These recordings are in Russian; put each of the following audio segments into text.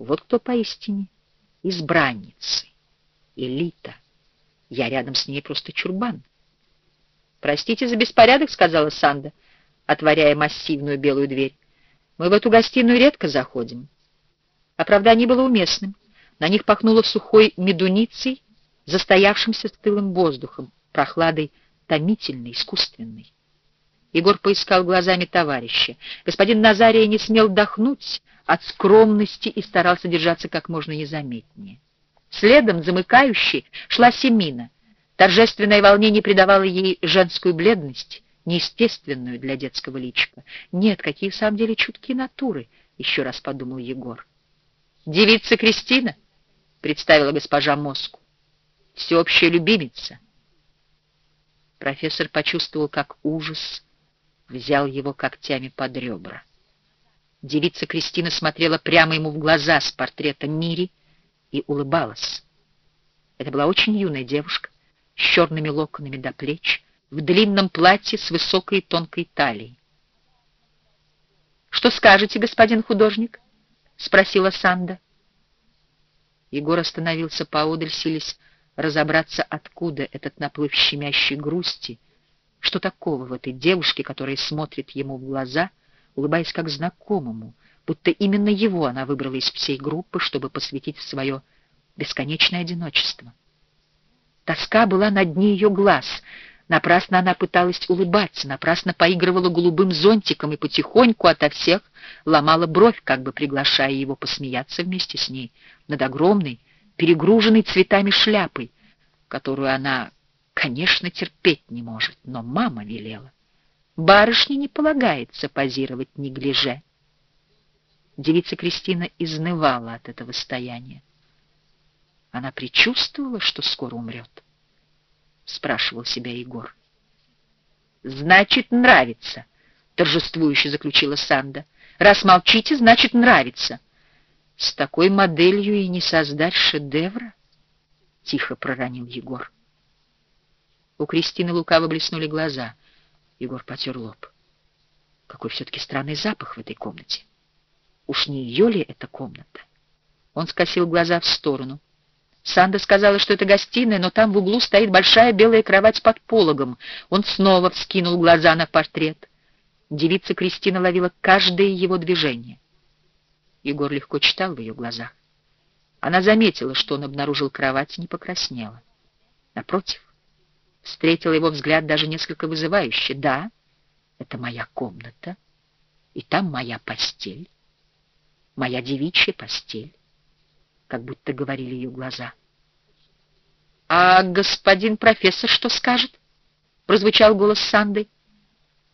Вот кто поистине избранницы, элита. Я рядом с ней просто чурбан. «Простите за беспорядок», — сказала Санда, отворяя массивную белую дверь. «Мы в эту гостиную редко заходим». Оправдание было уместным. На них пахнуло сухой медуницей, застоявшимся стылым воздухом, прохладой томительной, искусственной. Егор поискал глазами товарища. Господин Назария не смел дохнуть от скромности и старался держаться как можно незаметнее. Следом, замыкающей, шла Семина. Торжественное волнение придавало ей женскую бледность, неестественную для детского личика. Нет, какие в самом деле чуткие натуры, еще раз подумал Егор. Девица Кристина, представила госпожа Моску, всеобщая любимица. Профессор почувствовал, как ужас взял его когтями под ребра. Девица Кристина смотрела прямо ему в глаза с портрета Мири и улыбалась. Это была очень юная девушка, с черными локонами до плеч, в длинном платье с высокой и тонкой талией. «Что скажете, господин художник?» — спросила Санда. Егор остановился поодаль, силясь разобраться, откуда этот наплыв щемящей грусти, что такого в этой девушке, которая смотрит ему в глаза, улыбаясь как знакомому, будто именно его она выбрала из всей группы, чтобы посвятить свое бесконечное одиночество. Тоска была на дне ее глаз. Напрасно она пыталась улыбаться, напрасно поигрывала голубым зонтиком и потихоньку ото всех ломала бровь, как бы приглашая его посмеяться вместе с ней над огромной, перегруженной цветами шляпой, которую она, конечно, терпеть не может, но мама велела. Барышне не полагается позировать неглиже. Девица Кристина изнывала от этого стояния. Она предчувствовала, что скоро умрет? Спрашивал себя Егор. Значит, нравится, торжествующе заключила Санда. Раз молчите, значит, нравится. С такой моделью и не создать шедевра, тихо проронил Егор. У Кристины лукаво блеснули глаза. Егор потер лоб. Какой все-таки странный запах в этой комнате. Уж не ее ли эта комната? Он скосил глаза в сторону. Санда сказала, что это гостиная, но там в углу стоит большая белая кровать под пологом. Он снова вскинул глаза на портрет. Девица Кристина ловила каждое его движение. Егор легко читал в ее глазах. Она заметила, что он обнаружил кровать и не покраснела. Напротив, встретила его взгляд даже несколько вызывающе. «Да, это моя комната, и там моя постель, моя девичья постель как будто говорили ее глаза. «А господин профессор что скажет?» — прозвучал голос Санды.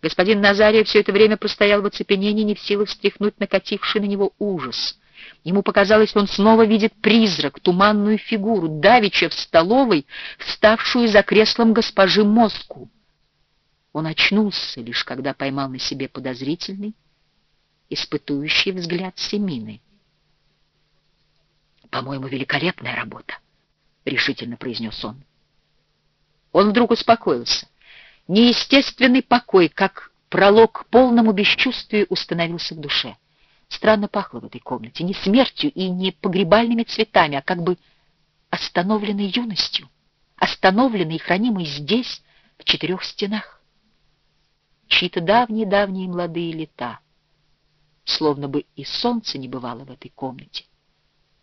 Господин Назария все это время простоял в оцепенении, не в силах встряхнуть накативший на него ужас. Ему показалось, он снова видит призрак, туманную фигуру, давеча в столовой, вставшую за креслом госпожи Моску. Он очнулся лишь, когда поймал на себе подозрительный, испытующий взгляд Семины. «По-моему, великолепная работа», — решительно произнес он. Он вдруг успокоился. Неестественный покой, как пролог к полному бесчувствию, установился в душе. Странно пахло в этой комнате, не смертью и не погребальными цветами, а как бы остановленной юностью, остановленной и хранимой здесь, в четырех стенах. Чьи-то давние-давние молодые лета, словно бы и солнца не бывало в этой комнате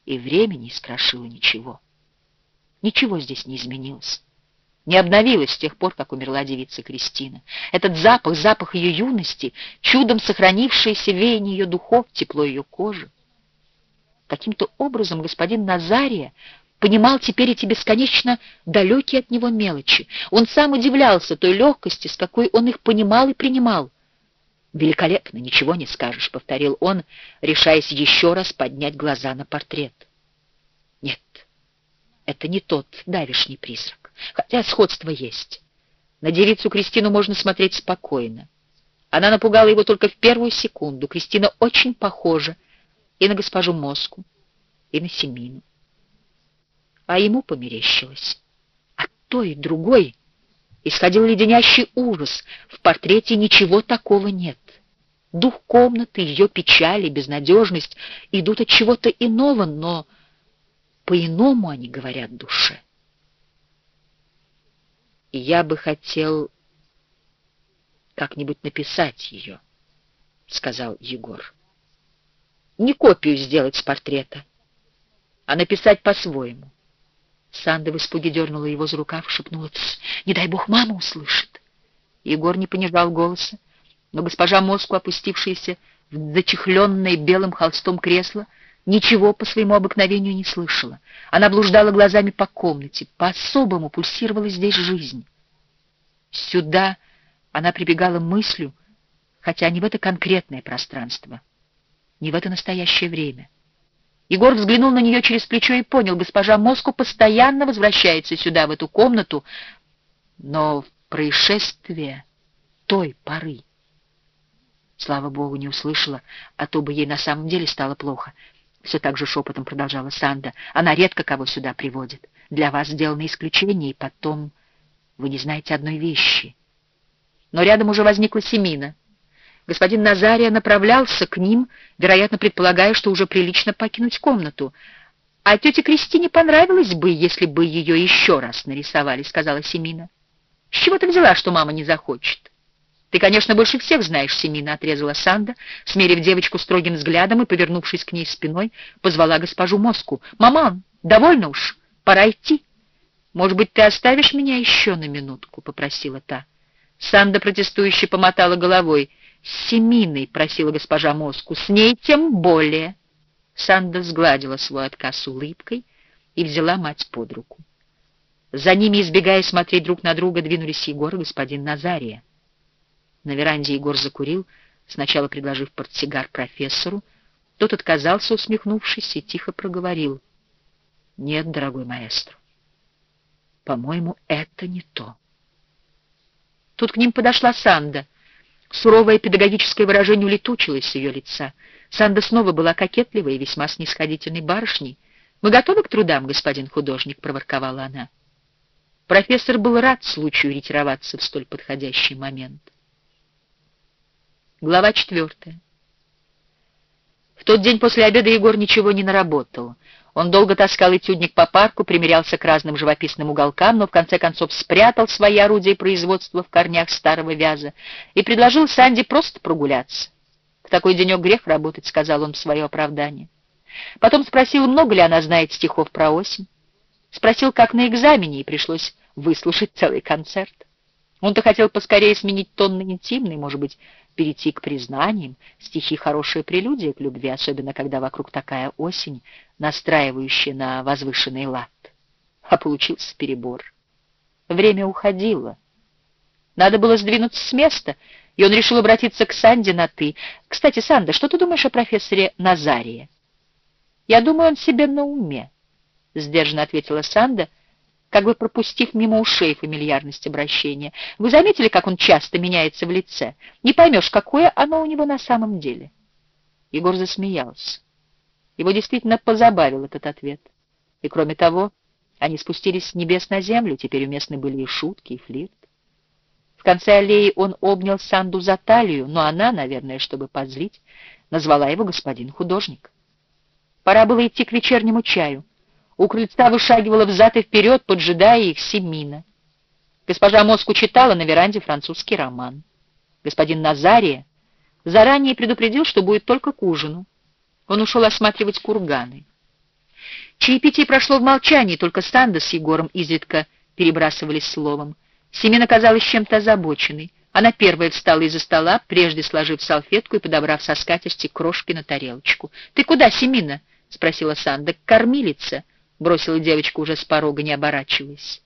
и время не искрошило ничего. Ничего здесь не изменилось. Не обновилось с тех пор, как умерла девица Кристина. Этот запах, запах ее юности, чудом сохранившееся веяние ее духов, тепло ее кожи. Каким-то образом господин Назария понимал теперь эти бесконечно далекие от него мелочи. Он сам удивлялся той легкости, с какой он их понимал и принимал. «Великолепно, ничего не скажешь», — повторил он, решаясь еще раз поднять глаза на портрет. «Нет, это не тот давишний призрак, хотя сходство есть. На девицу Кристину можно смотреть спокойно. Она напугала его только в первую секунду. Кристина очень похожа и на госпожу Моску, и на Семину. А ему померещилось. А той и другой исходил леденящий ужас. В портрете ничего такого нет. Дух комнаты, ее печали, безнадежность идут от чего-то иного, но по-иному они говорят душе. И я бы хотел как-нибудь написать ее, — сказал Егор. Не копию сделать с портрета, а написать по-своему. Санда в испуге дернула его за рукав, шепнула, «Не дай бог, мама услышит!» Егор не понижал голоса, но госпожа Моску, опустившаяся в зачехленное белым холстом кресло, ничего по своему обыкновению не слышала. Она блуждала глазами по комнате, по-особому пульсировала здесь жизнь. Сюда она прибегала мыслью, хотя не в это конкретное пространство, не в это настоящее время. Егор взглянул на нее через плечо и понял, госпожа Моску постоянно возвращается сюда, в эту комнату, но в происшествие той поры. Слава богу, не услышала, а то бы ей на самом деле стало плохо. Все так же шепотом продолжала Санда. Она редко кого сюда приводит. Для вас сделано исключение, и потом вы не знаете одной вещи. Но рядом уже возникла Семина. Господин Назария направлялся к ним, вероятно, предполагая, что уже прилично покинуть комнату. «А тете Кристине понравилось бы, если бы ее еще раз нарисовали», — сказала Семина. «С чего ты взяла, что мама не захочет?» «Ты, конечно, больше всех знаешь, Семина», — отрезала Санда, смерив девочку строгим взглядом и, повернувшись к ней спиной, позвала госпожу Моску. «Маман, довольно уж, пора идти». «Может быть, ты оставишь меня еще на минутку?» — попросила та. Санда протестующе помотала головой. «С Семиной», — просила госпожа Моску, — «с ней тем более». Санда сгладила свой отказ улыбкой и взяла мать под руку. За ними, избегая смотреть друг на друга, двинулись Егор и господин Назария. На веранде Егор закурил, сначала предложив портсигар профессору. Тот отказался, усмехнувшись, и тихо проговорил. «Нет, дорогой маэстро, по-моему, это не то». Тут к ним подошла Санда. Суровое педагогическое выражение улетучилось с ее лица. Санда снова была кокетливой и весьма снисходительной барышней. «Мы готовы к трудам, господин художник?» — проворковала она. Профессор был рад случаю ретироваться в столь подходящий момент. Глава четвертая. В тот день после обеда Егор ничего не наработал. Он долго таскал этюдник по парку, примерялся к разным живописным уголкам, но в конце концов спрятал свои орудия производства в корнях старого вяза и предложил Санди просто прогуляться. «В такой денек грех работать», — сказал он в свое оправдание. Потом спросил, много ли она знает стихов про осень. Спросил, как на экзамене, и пришлось выслушать целый концерт. Он-то хотел поскорее сменить тон на интимный, может быть, перейти к признаниям. Стихи — хорошая прелюдия к любви, особенно когда вокруг такая осень, настраивающая на возвышенный лад. А получился перебор. Время уходило. Надо было сдвинуться с места, и он решил обратиться к Санде на «ты». «Кстати, Санда, что ты думаешь о профессоре Назарии?» «Я думаю, он себе на уме», — сдержанно ответила Санда, — как бы пропустив мимо ушей фамильярность обращения. Вы заметили, как он часто меняется в лице? Не поймешь, какое оно у него на самом деле. Егор засмеялся. Его действительно позабавил этот ответ. И кроме того, они спустились с небес на землю, теперь уместны были и шутки, и флирт. В конце аллеи он обнял Санду за талию, но она, наверное, чтобы позлить, назвала его господин художник. Пора было идти к вечернему чаю. У крыльца вышагивала взад и вперед, поджидая их Семина. Госпожа Моску читала на веранде французский роман. Господин Назария заранее предупредил, что будет только к ужину. Он ушел осматривать курганы. Чаепитие прошло в молчании, только Санда с Егором изредка перебрасывались словом. Семена казалась чем-то озабоченной. Она первая встала из-за стола, прежде сложив салфетку и подобрав со скатерти крошки на тарелочку. — Ты куда, Семина? — спросила Санда. — Кормилица бросила девочка уже с порога, не оборачиваясь.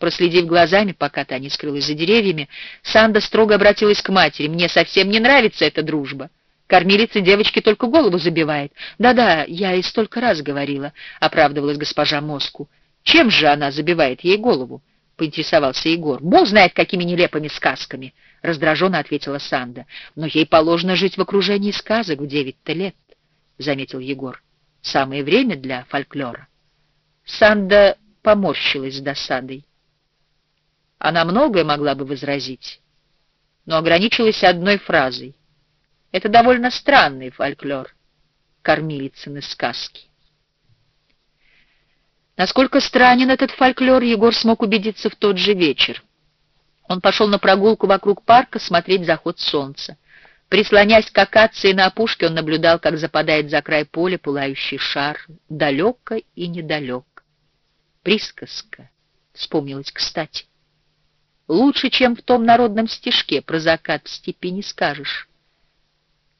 Проследив глазами, пока та не скрылась за деревьями, Санда строго обратилась к матери. «Мне совсем не нравится эта дружба. Кормилица девочки только голову забивает. Да-да, я и столько раз говорила», — оправдывалась госпожа Моску. «Чем же она забивает ей голову?» — поинтересовался Егор. «Бог знает, какими нелепыми сказками», — раздраженно ответила Санда. «Но ей положено жить в окружении сказок в девять-то лет», — заметил Егор. «Самое время для фольклора». Санда поморщилась с досадой. Она многое могла бы возразить, но ограничилась одной фразой. Это довольно странный фольклор, кормилицыны сказки. Насколько странен этот фольклор, Егор смог убедиться в тот же вечер. Он пошел на прогулку вокруг парка смотреть заход солнца. Прислонясь к акации на опушке, он наблюдал, как западает за край поля пылающий шар, далеко и недалек. Присказка вспомнилась кстати. Лучше, чем в том народном стишке про закат в степи не скажешь.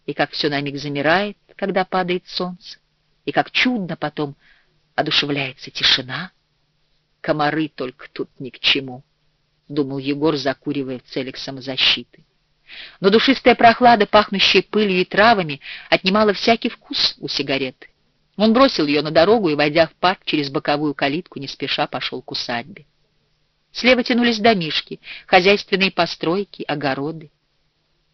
И как все на миг замирает, когда падает солнце, и как чудно потом одушевляется тишина. Комары только тут ни к чему, — думал Егор, закуривая в целях самозащиты. Но душистая прохлада, пахнущая пылью и травами, отнимала всякий вкус у сигареты. Он бросил ее на дорогу и, войдя в парк через боковую калитку, не спеша пошел к усадьбе. Слева тянулись домишки, хозяйственные постройки, огороды.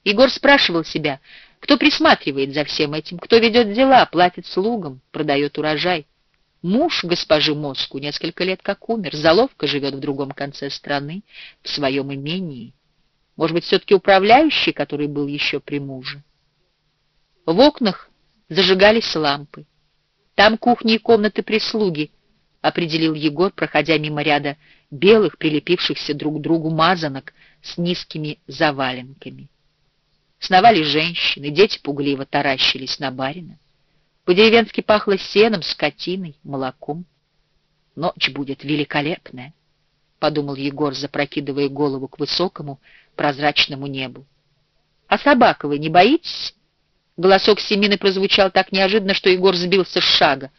Егор спрашивал себя, кто присматривает за всем этим, кто ведет дела, платит слугам, продает урожай. Муж госпожи Моску несколько лет как умер, заловка живет в другом конце страны, в своем имении. Может быть, все-таки управляющий, который был еще при муже. В окнах зажигались лампы. Там кухни и комнаты прислуги, определил Егор, проходя мимо ряда белых, прилепившихся друг к другу мазанок с низкими заваленками. Сновали женщины, дети пугливо таращились на барина. По-деревенски пахло сеном, скотиной, молоком. Ночь будет великолепная, — подумал Егор, запрокидывая голову к высокому прозрачному небу. — А собака вы не боитесь? Голосок Семины прозвучал так неожиданно, что Егор сбился с шага.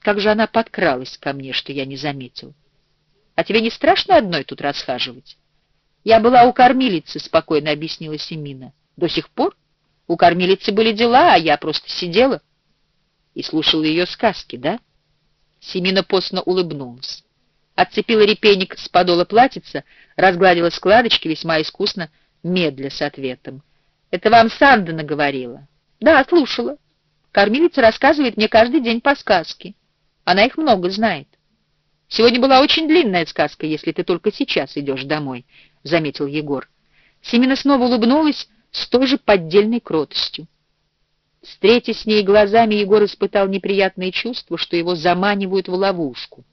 Как же она подкралась ко мне, что я не заметил. — А тебе не страшно одной тут расхаживать? — Я была у кормилицы, — спокойно объяснила Семина. — До сих пор? У кормилицы были дела, а я просто сидела и слушала ее сказки, да? Семина постно улыбнулась. Отцепила репейник с подола платьица, разгладила складочки весьма искусно, медля с ответом. «Это вам Сандана говорила?» «Да, слушала. Кормилица рассказывает мне каждый день по сказке. Она их много знает. Сегодня была очень длинная сказка, если ты только сейчас идешь домой», — заметил Егор. Семина снова улыбнулась с той же поддельной кротостью. Встретясь с ней глазами, Егор испытал неприятное чувство, что его заманивают в ловушку,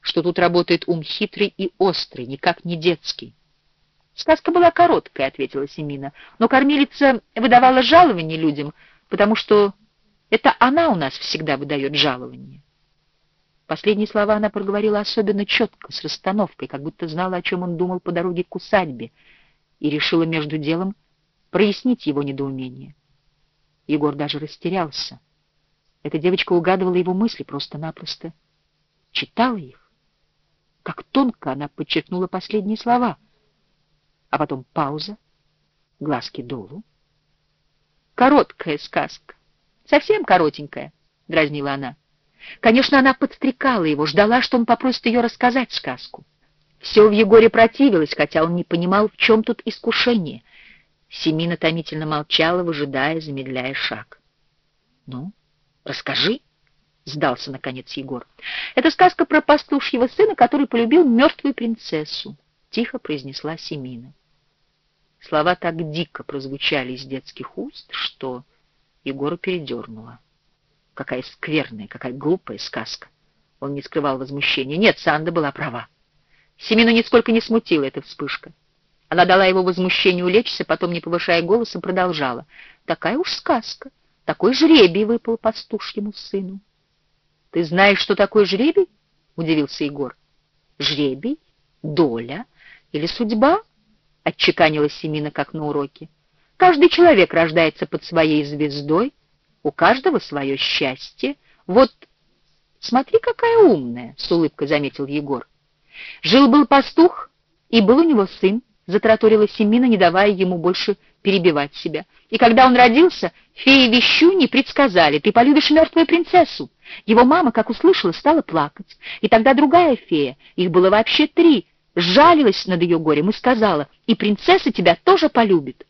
что тут работает ум хитрый и острый, никак не детский. «Сказка была короткая», — ответила Семина, «но кормилица выдавала жалование людям, потому что это она у нас всегда выдает жалование». Последние слова она проговорила особенно четко, с расстановкой, как будто знала, о чем он думал по дороге к усадьбе, и решила между делом прояснить его недоумение. Егор даже растерялся. Эта девочка угадывала его мысли просто-напросто. Читала их. Как тонко она подчеркнула последние слова. А потом пауза, глазки долу. Короткая сказка. Совсем коротенькая, — дразнила она. Конечно, она подстрекала его, ждала, что он попросит ее рассказать сказку. Все в Егоре противилось, хотя он не понимал, в чем тут искушение — Семина томительно молчала, выжидая, замедляя шаг. — Ну, расскажи, — сдался, наконец, Егор. — Это сказка про пастушьего сына, который полюбил мертвую принцессу, — тихо произнесла Семина. Слова так дико прозвучали из детских уст, что Егору передернуло. Какая скверная, какая глупая сказка. Он не скрывал возмущения. Нет, Санда была права. Семину нисколько не смутила эта вспышка. Она дала его возмущению улечься, потом, не повышая голоса, продолжала. Такая уж сказка. Такой жребий выпал пастушьему сыну. — Ты знаешь, что такое жребий? — удивился Егор. — Жребий? Доля? Или судьба? — отчеканила Семина, как на уроке. — Каждый человек рождается под своей звездой, у каждого свое счастье. Вот, смотри, какая умная, — с улыбкой заметил Егор. Жил-был пастух, и был у него сын затраторила Семина, не давая ему больше перебивать себя. И когда он родился, феи Вещуни предсказали, ты полюбишь мертвую принцессу. Его мама, как услышала, стала плакать. И тогда другая фея, их было вообще три, жалилась над ее горем и сказала, и принцесса тебя тоже полюбит.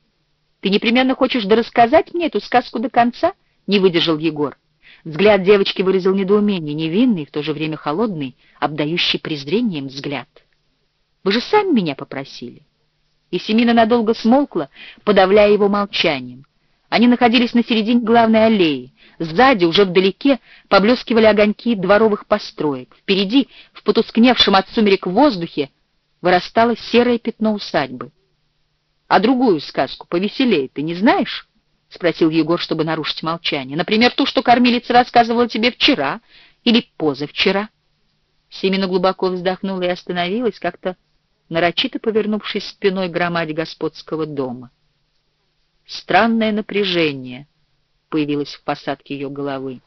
Ты непременно хочешь дорассказать мне эту сказку до конца? Не выдержал Егор. Взгляд девочки выразил недоумение, невинный, в то же время холодный, обдающий презрением взгляд. Вы же сами меня попросили. И Семина надолго смолкла, подавляя его молчанием. Они находились на середине главной аллеи. Сзади, уже вдалеке, поблескивали огоньки дворовых построек. Впереди, в потускневшем от сумерек воздухе, вырастало серое пятно усадьбы. — А другую сказку, повеселее, ты не знаешь? — спросил Егор, чтобы нарушить молчание. — Например, ту, что кормилица рассказывала тебе вчера или позавчера. Семина глубоко вздохнула и остановилась, как-то нарочито повернувшись спиной громаде господского дома. Странное напряжение появилось в посадке ее головы.